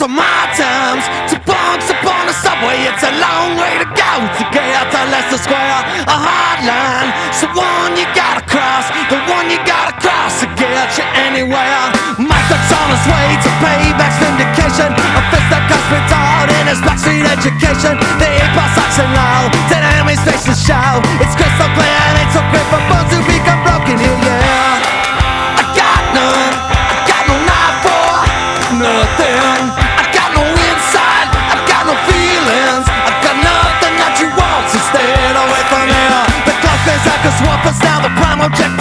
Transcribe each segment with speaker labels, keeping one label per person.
Speaker 1: from my times to punks upon the subway. It's a long way to go to get out to Leicester Square, a hard line. So one you gotta cross, the one you gotta cross to get you anywhere. Mike's on his way to payback's vindication. A fist that cuts me down in his backstreet education. The impulse action low, to the face the show. It's crystal clear and it's so great for bones to become broken. here. yeah. I got none, I got no knife for nothing. I'm objective.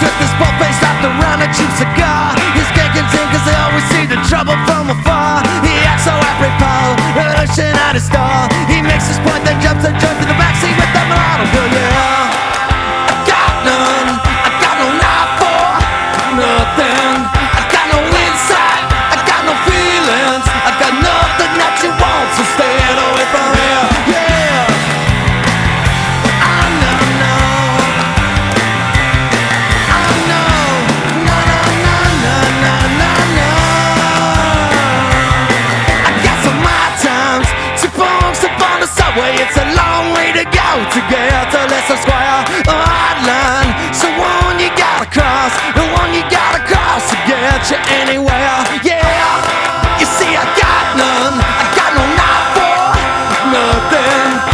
Speaker 1: With this butt face after round a cheap cigar. His gang can they always see the trouble from afar. Yeah.